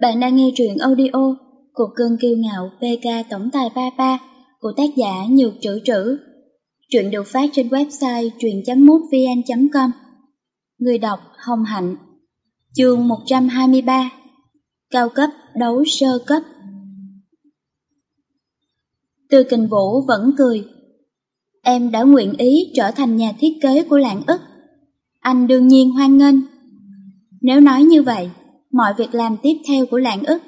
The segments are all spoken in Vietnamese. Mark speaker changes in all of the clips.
Speaker 1: Bạn đang nghe truyện audio Cuộc cơn kiêu ngạo PK Tổng tài Papa của tác giả Nhược Trữ Trữ. Truyện được phát trên website truyện.mútvn.com Người đọc Hồng Hạnh. Chương 123 Cao cấp đấu sơ cấp. Từ Kình Vũ vẫn cười. Em đã nguyện ý trở thành nhà thiết kế của lạng ức. Anh đương nhiên hoan nghênh. Nếu nói như vậy mọi việc làm tiếp theo của lạng ức,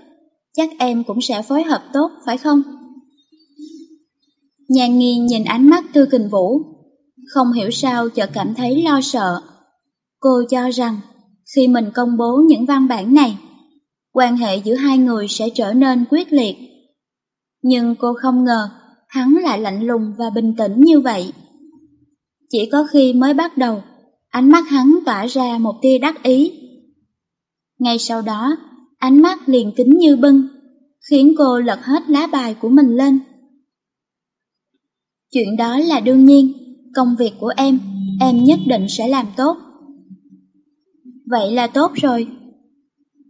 Speaker 1: chắc em cũng sẽ phối hợp tốt, phải không? Nhàn nghiêng nhìn ánh mắt tư kình vũ, không hiểu sao chợt cảm thấy lo sợ. Cô cho rằng, khi mình công bố những văn bản này, quan hệ giữa hai người sẽ trở nên quyết liệt. Nhưng cô không ngờ, hắn lại lạnh lùng và bình tĩnh như vậy. Chỉ có khi mới bắt đầu, ánh mắt hắn tỏa ra một tia đắc ý ngay sau đó, ánh mắt liền kính như bưng, khiến cô lật hết lá bài của mình lên. Chuyện đó là đương nhiên, công việc của em, em nhất định sẽ làm tốt. Vậy là tốt rồi.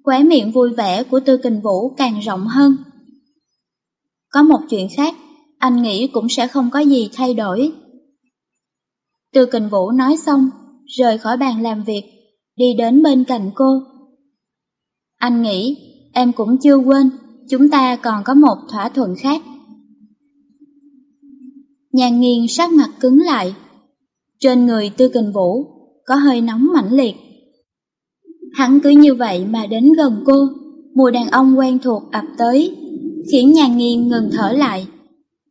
Speaker 1: Khóe miệng vui vẻ của Tư Kình Vũ càng rộng hơn. Có một chuyện khác, anh nghĩ cũng sẽ không có gì thay đổi. Tư Kình Vũ nói xong, rời khỏi bàn làm việc, đi đến bên cạnh cô. Anh nghĩ, em cũng chưa quên, chúng ta còn có một thỏa thuận khác. Nhàn nghiêng sắc mặt cứng lại. Trên người tư kình vũ, có hơi nóng mãnh liệt. Hắn cứ như vậy mà đến gần cô, mùi đàn ông quen thuộc ập tới, khiến nhàn nghiêng ngừng thở lại.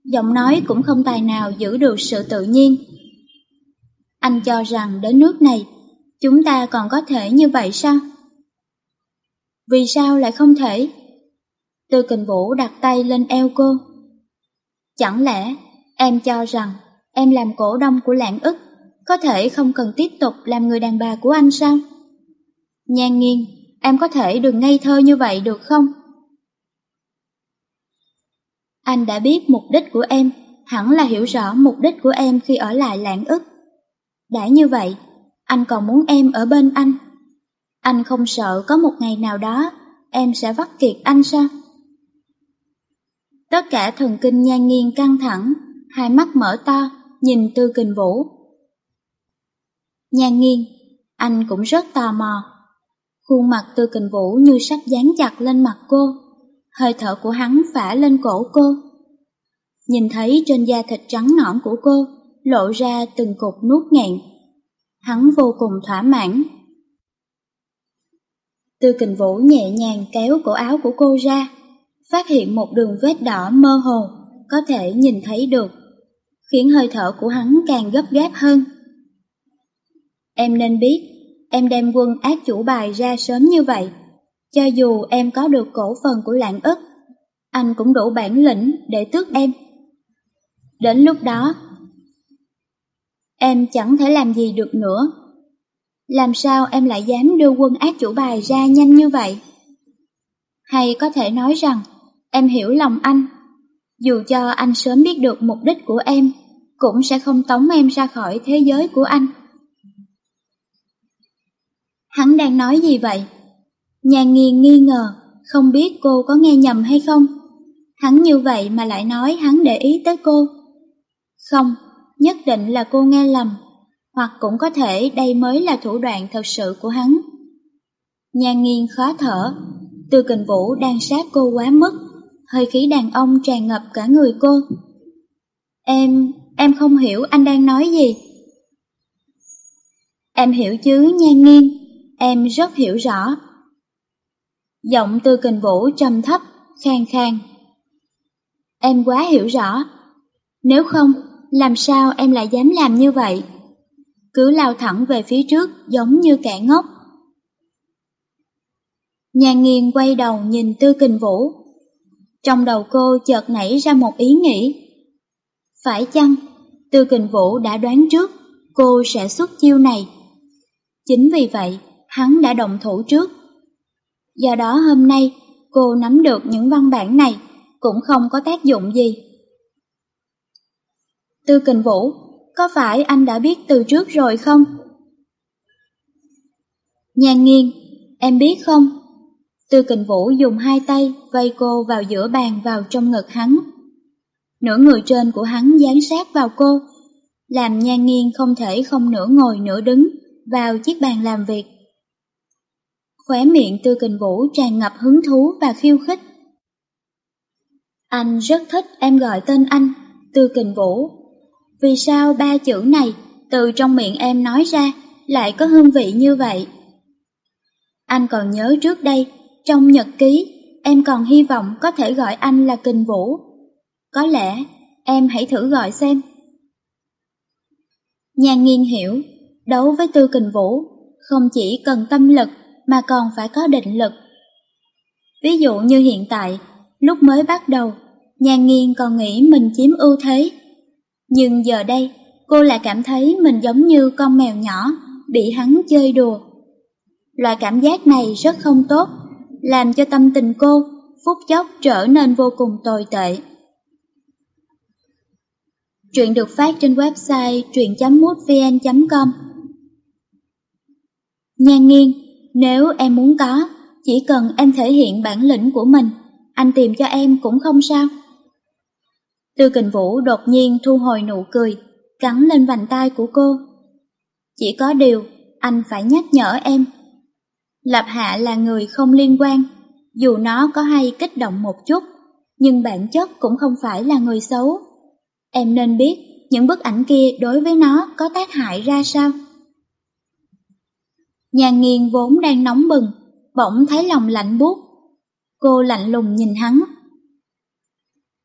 Speaker 1: Giọng nói cũng không tài nào giữ được sự tự nhiên. Anh cho rằng đến nước này, chúng ta còn có thể như vậy sao? Vì sao lại không thể? Tư kình vũ đặt tay lên eo cô. Chẳng lẽ em cho rằng em làm cổ đông của lãng ức có thể không cần tiếp tục làm người đàn bà của anh sao? Nhan nghiêng, em có thể đừng ngây thơ như vậy được không? Anh đã biết mục đích của em, hẳn là hiểu rõ mục đích của em khi ở lại lãng ức. Đã như vậy, anh còn muốn em ở bên anh. Anh không sợ có một ngày nào đó em sẽ vắt kiệt anh sao? Tất cả thần kinh nhan nghiêng căng thẳng, hai mắt mở to, nhìn Tư Kình Vũ. Nhan nghiêng, anh cũng rất tò mò. Khuôn mặt Tư Kình Vũ như sắp dán chặt lên mặt cô, hơi thở của hắn phả lên cổ cô. Nhìn thấy trên da thịt trắng nõn của cô lộ ra từng cục nuốt nghẹn. Hắn vô cùng thỏa mãn Tư kình vũ nhẹ nhàng kéo cổ áo của cô ra, phát hiện một đường vết đỏ mơ hồ, có thể nhìn thấy được, khiến hơi thở của hắn càng gấp gáp hơn. Em nên biết, em đem quân ác chủ bài ra sớm như vậy, cho dù em có được cổ phần của lạng ức, anh cũng đủ bản lĩnh để tước em. Đến lúc đó, em chẳng thể làm gì được nữa. Làm sao em lại dám đưa quân ác chủ bài ra nhanh như vậy? Hay có thể nói rằng em hiểu lòng anh, dù cho anh sớm biết được mục đích của em, cũng sẽ không tống em ra khỏi thế giới của anh. Hắn đang nói gì vậy? Nhà nghiền nghi ngờ, không biết cô có nghe nhầm hay không. Hắn như vậy mà lại nói hắn để ý tới cô. Không, nhất định là cô nghe lầm hoặc cũng có thể đây mới là thủ đoạn thật sự của hắn. Nhan nghiêng khó thở, Tư kình vũ đang sát cô quá mức, hơi khí đàn ông tràn ngập cả người cô. Em, em không hiểu anh đang nói gì. Em hiểu chứ nhan nghiêng, em rất hiểu rõ. Giọng tư kình vũ trầm thấp, khang khang. Em quá hiểu rõ. Nếu không, làm sao em lại dám làm như vậy? Cứ lao thẳng về phía trước giống như kẻ ngốc. Nhà nghiền quay đầu nhìn Tư Kình Vũ. Trong đầu cô chợt nảy ra một ý nghĩ. Phải chăng, Tư Kình Vũ đã đoán trước cô sẽ xuất chiêu này. Chính vì vậy, hắn đã động thủ trước. Do đó hôm nay, cô nắm được những văn bản này cũng không có tác dụng gì. Tư Kình Vũ có phải anh đã biết từ trước rồi không? Nhan nghiêng, em biết không? Tư kình vũ dùng hai tay vây cô vào giữa bàn vào trong ngực hắn. Nửa người trên của hắn dán sát vào cô, làm nhan nghiêng không thể không nửa ngồi nửa đứng vào chiếc bàn làm việc. Khóe miệng tư kình vũ tràn ngập hứng thú và khiêu khích. Anh rất thích em gọi tên anh, tư kình vũ. Vì sao ba chữ này từ trong miệng em nói ra lại có hương vị như vậy? Anh còn nhớ trước đây, trong nhật ký, em còn hy vọng có thể gọi anh là kình vũ. Có lẽ em hãy thử gọi xem. Nhà nghiên hiểu, đấu với tư kình vũ, không chỉ cần tâm lực mà còn phải có định lực. Ví dụ như hiện tại, lúc mới bắt đầu, nhà nghiên còn nghĩ mình chiếm ưu thế. Nhưng giờ đây, cô lại cảm thấy mình giống như con mèo nhỏ bị hắn chơi đùa. Loại cảm giác này rất không tốt, làm cho tâm tình cô phút chốc trở nên vô cùng tồi tệ. Truyện được phát trên website truyện.mútvn.com Nhan nghiêng, nếu em muốn có, chỉ cần em thể hiện bản lĩnh của mình, anh tìm cho em cũng không sao. Tư kình vũ đột nhiên thu hồi nụ cười, cắn lên vành tay của cô. Chỉ có điều, anh phải nhắc nhở em. Lập Hạ là người không liên quan, dù nó có hay kích động một chút, nhưng bản chất cũng không phải là người xấu. Em nên biết những bức ảnh kia đối với nó có tác hại ra sao. Nhà nghiền vốn đang nóng bừng, bỗng thấy lòng lạnh buốt. Cô lạnh lùng nhìn hắn.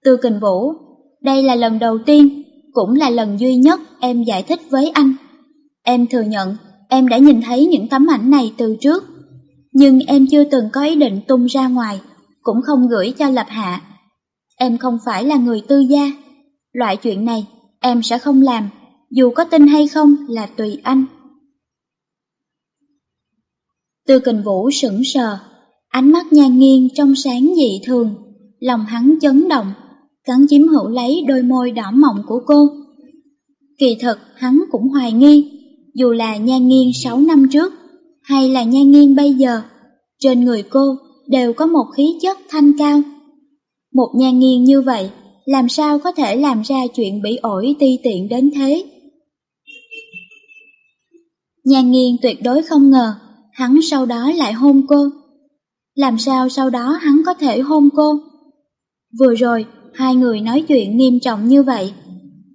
Speaker 1: Tư kình vũ, đây là lần đầu tiên, cũng là lần duy nhất em giải thích với anh. Em thừa nhận em đã nhìn thấy những tấm ảnh này từ trước, nhưng em chưa từng có ý định tung ra ngoài, cũng không gửi cho Lập Hạ. Em không phải là người tư gia, loại chuyện này em sẽ không làm, dù có tin hay không là tùy anh. Tư kình vũ sững sờ, ánh mắt nhan nghiêng trong sáng dị thường, lòng hắn chấn động, cắn chiếm hữu lấy đôi môi đỏ mọng của cô. Kỳ thực hắn cũng hoài nghi, dù là nhan nghiêng 6 năm trước, hay là nhan nghiêng bây giờ, trên người cô đều có một khí chất thanh cao. Một nhan nghiêng như vậy, làm sao có thể làm ra chuyện bị ổi ti tiện đến thế? Nhan nghiêng tuyệt đối không ngờ, hắn sau đó lại hôn cô. Làm sao sau đó hắn có thể hôn cô? Vừa rồi, hai người nói chuyện nghiêm trọng như vậy,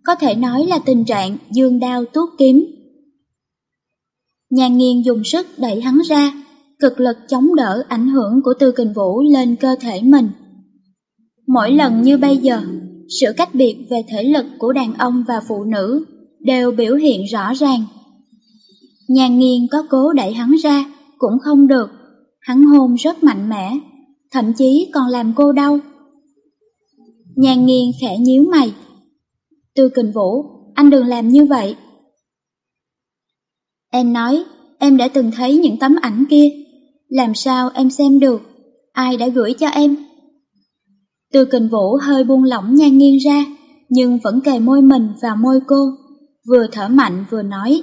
Speaker 1: có thể nói là tình trạng dương đao tuốt kiếm. Nhan nghiêng dùng sức đẩy hắn ra, cực lực chống đỡ ảnh hưởng của tư kình vũ lên cơ thể mình. Mỗi lần như bây giờ, sự cách biệt về thể lực của đàn ông và phụ nữ đều biểu hiện rõ ràng. Nhan nghiêng có cố đẩy hắn ra, cũng không được, hắn hôn rất mạnh mẽ, thậm chí còn làm cô đau. Nhan nghiêng khẽ nhíu mày. Tư kình vũ, anh đừng làm như vậy. Em nói, em đã từng thấy những tấm ảnh kia, làm sao em xem được, ai đã gửi cho em? Tư kình vũ hơi buông lỏng nhan nghiêng ra, nhưng vẫn kề môi mình vào môi cô, vừa thở mạnh vừa nói.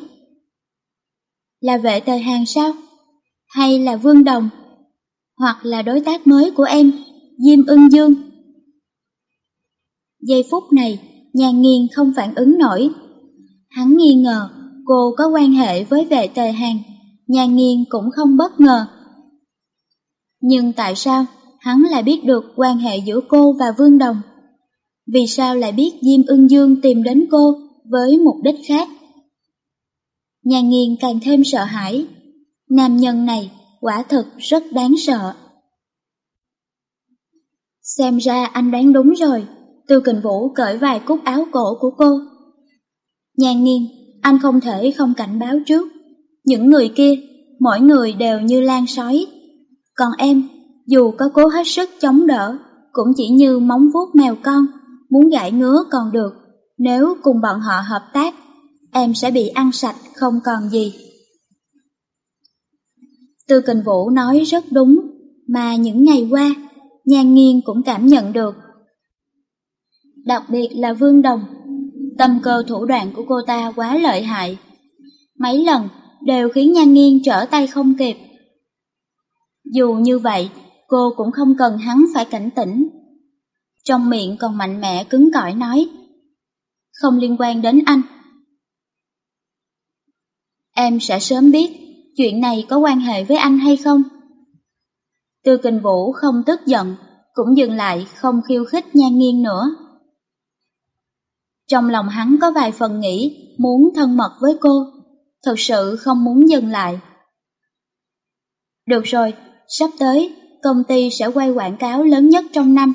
Speaker 1: Là vệ tề hàng sao? Hay là Vương Đồng? Hoặc là đối tác mới của em, Diêm ưng dương? Giây phút này, nhàn nghiêng không phản ứng nổi. Hắn nghi ngờ cô có quan hệ với vệ tề hàng, nhàn nghiêng cũng không bất ngờ. Nhưng tại sao hắn lại biết được quan hệ giữa cô và Vương Đồng? Vì sao lại biết Diêm ưng dương tìm đến cô với mục đích khác? nhàn nghiêng càng thêm sợ hãi. Nam nhân này quả thực rất đáng sợ. Xem ra anh đoán đúng rồi, Tư Kình Vũ cởi vài cúc áo cổ của cô. Nhan nghiêng, anh không thể không cảnh báo trước. Những người kia, mỗi người đều như lan sói. Còn em, dù có cố hết sức chống đỡ, cũng chỉ như móng vuốt mèo con, muốn gãi ngứa còn được. Nếu cùng bọn họ hợp tác, em sẽ bị ăn sạch không còn gì. Tư Kình Vũ nói rất đúng, mà những ngày qua, Nhan Nghiên cũng cảm nhận được đặc biệt là Vương Đồng. Tâm cơ thủ đoạn của cô ta quá lợi hại. Mấy lần đều khiến Nhan Nghiên trở tay không kịp. Dù như vậy, cô cũng không cần hắn phải cảnh tỉnh. Trong miệng còn mạnh mẽ cứng cỏi nói, không liên quan đến anh. Em sẽ sớm biết chuyện này có quan hệ với anh hay không. Tư kình vũ không tức giận, cũng dừng lại không khiêu khích nhan nghiêng nữa. Trong lòng hắn có vài phần nghĩ muốn thân mật với cô, thật sự không muốn dừng lại. Được rồi, sắp tới, công ty sẽ quay quảng cáo lớn nhất trong năm.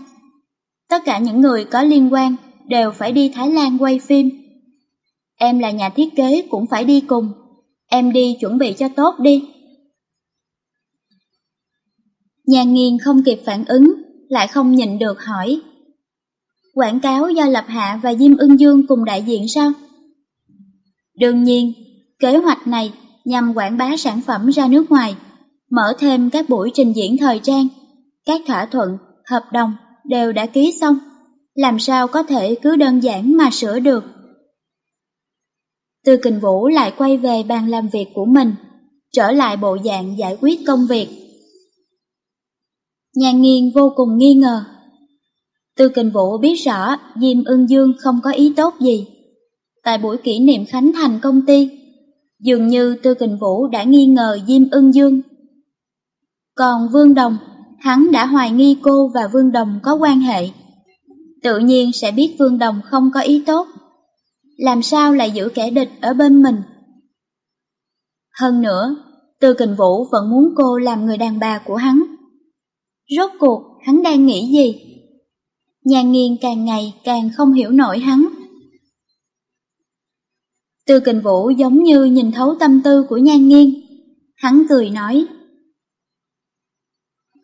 Speaker 1: Tất cả những người có liên quan đều phải đi Thái Lan quay phim. Em là nhà thiết kế cũng phải đi cùng. Em đi chuẩn bị cho tốt đi. Nhà nghiền không kịp phản ứng, lại không nhịn được hỏi. Quảng cáo do Lập Hạ và Diêm Ưng Dương cùng đại diện sao? Đương nhiên, kế hoạch này nhằm quảng bá sản phẩm ra nước ngoài, mở thêm các buổi trình diễn thời trang, các thỏa thuận, hợp đồng đều đã ký xong, làm sao có thể cứ đơn giản mà sửa được. Tư Kình Vũ lại quay về bàn làm việc của mình, trở lại bộ dạng giải quyết công việc. Nhà nghiên vô cùng nghi ngờ. Tư Kình Vũ biết rõ Diêm Ưng Dương không có ý tốt gì. Tại buổi kỷ niệm khánh thành công ty, dường như Tư Kình Vũ đã nghi ngờ Diêm Ưng Dương. Còn Vương Đồng, hắn đã hoài nghi cô và Vương Đồng có quan hệ. Tự nhiên sẽ biết Vương Đồng không có ý tốt làm sao lại giữ kẻ địch ở bên mình. Hơn nữa, Tư Kình Vũ vẫn muốn cô làm người đàn bà của hắn. Rốt cuộc, hắn đang nghĩ gì? Nhà nghiên càng ngày càng không hiểu nổi hắn. Tư Kình Vũ giống như nhìn thấu tâm tư của Nhan Nghiên. Hắn cười nói.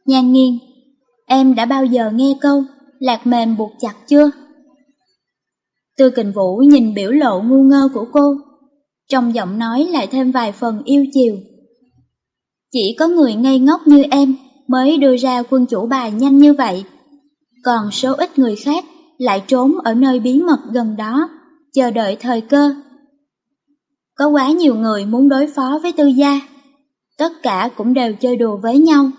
Speaker 1: Nhan Nghiên, em đã bao giờ nghe câu lạc mềm buộc chặt chưa? Tư kình vũ nhìn biểu lộ ngu ngơ của cô, trong giọng nói lại thêm vài phần yêu chiều. Chỉ có người ngây ngốc như em mới đưa ra quân chủ bài nhanh như vậy, còn số ít người khác lại trốn ở nơi bí mật gần đó, chờ đợi thời cơ. Có quá nhiều người muốn đối phó với tư gia, tất cả cũng đều chơi đùa với nhau,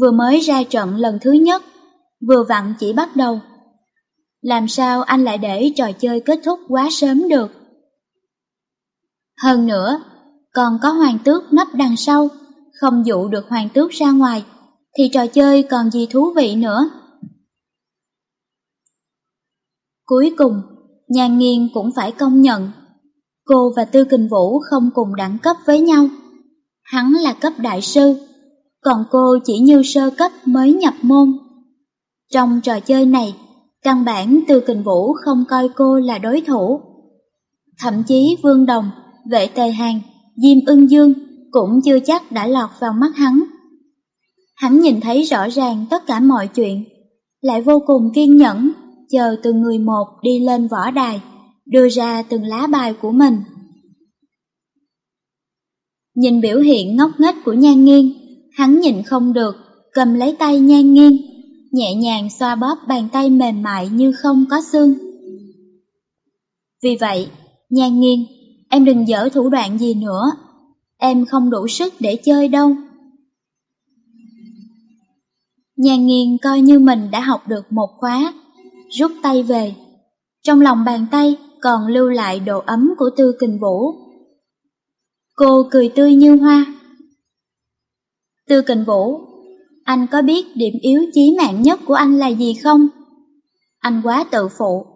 Speaker 1: vừa mới ra trận lần thứ nhất, vừa vặn chỉ bắt đầu làm sao anh lại để trò chơi kết thúc quá sớm được? Hơn nữa, còn có hoàng tước nấp đằng sau, không dụ được hoàng tước ra ngoài, thì trò chơi còn gì thú vị nữa. Cuối cùng, nhàn nghiên cũng phải công nhận, cô và Tư Kình Vũ không cùng đẳng cấp với nhau. Hắn là cấp đại sư, còn cô chỉ như sơ cấp mới nhập môn. Trong trò chơi này, Căn bản Tư Kình Vũ không coi cô là đối thủ. Thậm chí Vương Đồng, Vệ Tề Hàng, Diêm Ưng Dương cũng chưa chắc đã lọt vào mắt hắn. Hắn nhìn thấy rõ ràng tất cả mọi chuyện, lại vô cùng kiên nhẫn, chờ từng người một đi lên võ đài, đưa ra từng lá bài của mình. Nhìn biểu hiện ngốc nghếch của Nhan Nghiên, hắn nhìn không được, cầm lấy tay Nhan Nghiên, nhẹ nhàng xoa bóp bàn tay mềm mại như không có xương. Vì vậy, nhan nghiêng, em đừng dở thủ đoạn gì nữa, em không đủ sức để chơi đâu. Nhan nghiêng coi như mình đã học được một khóa, rút tay về. Trong lòng bàn tay còn lưu lại độ ấm của tư kình vũ. Cô cười tươi như hoa. Tư kình vũ anh có biết điểm yếu chí mạng nhất của anh là gì không? Anh quá tự phụ.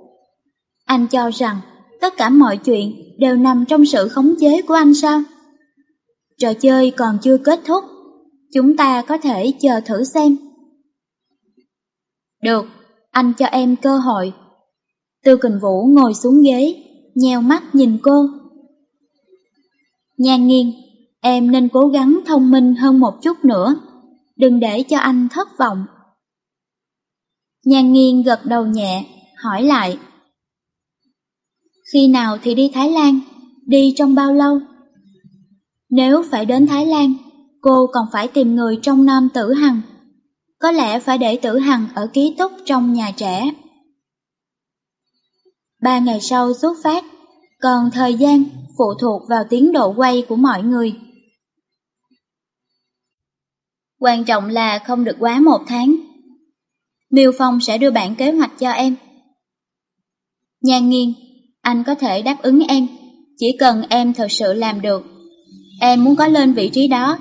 Speaker 1: Anh cho rằng tất cả mọi chuyện đều nằm trong sự khống chế của anh sao? Trò chơi còn chưa kết thúc, chúng ta có thể chờ thử xem. Được, anh cho em cơ hội. Tư Kình Vũ ngồi xuống ghế, nheo mắt nhìn cô. Nhan nghiêng, em nên cố gắng thông minh hơn một chút nữa đừng để cho anh thất vọng. Nhan nghiên gật đầu nhẹ, hỏi lại. Khi nào thì đi Thái Lan? Đi trong bao lâu? Nếu phải đến Thái Lan, cô còn phải tìm người trong nam tử hằng. Có lẽ phải để tử hằng ở ký túc trong nhà trẻ. Ba ngày sau xuất phát, còn thời gian phụ thuộc vào tiến độ quay của mọi người. Quan trọng là không được quá một tháng. Miêu Phong sẽ đưa bản kế hoạch cho em. Nhan nghiêng, anh có thể đáp ứng em, chỉ cần em thật sự làm được. Em muốn có lên vị trí đó,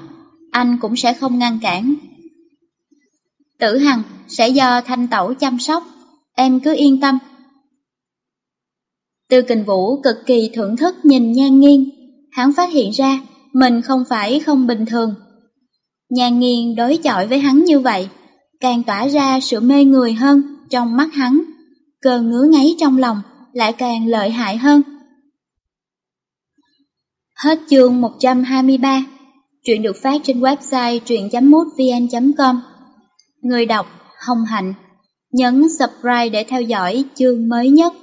Speaker 1: anh cũng sẽ không ngăn cản. Tử Hằng sẽ do thanh tẩu chăm sóc, em cứ yên tâm. Tư kình vũ cực kỳ thưởng thức nhìn nhan Nghiên, hắn phát hiện ra mình không phải không bình thường. Nhan Nghiên đối chọi với hắn như vậy, càng tỏa ra sự mê người hơn trong mắt hắn, cơn ngứa ngáy trong lòng lại càng lợi hại hơn. Hết chương 123, truyện được phát trên website truyện.mútvn.com. Người đọc Hồng Hạnh, nhấn subscribe để theo dõi chương mới nhất.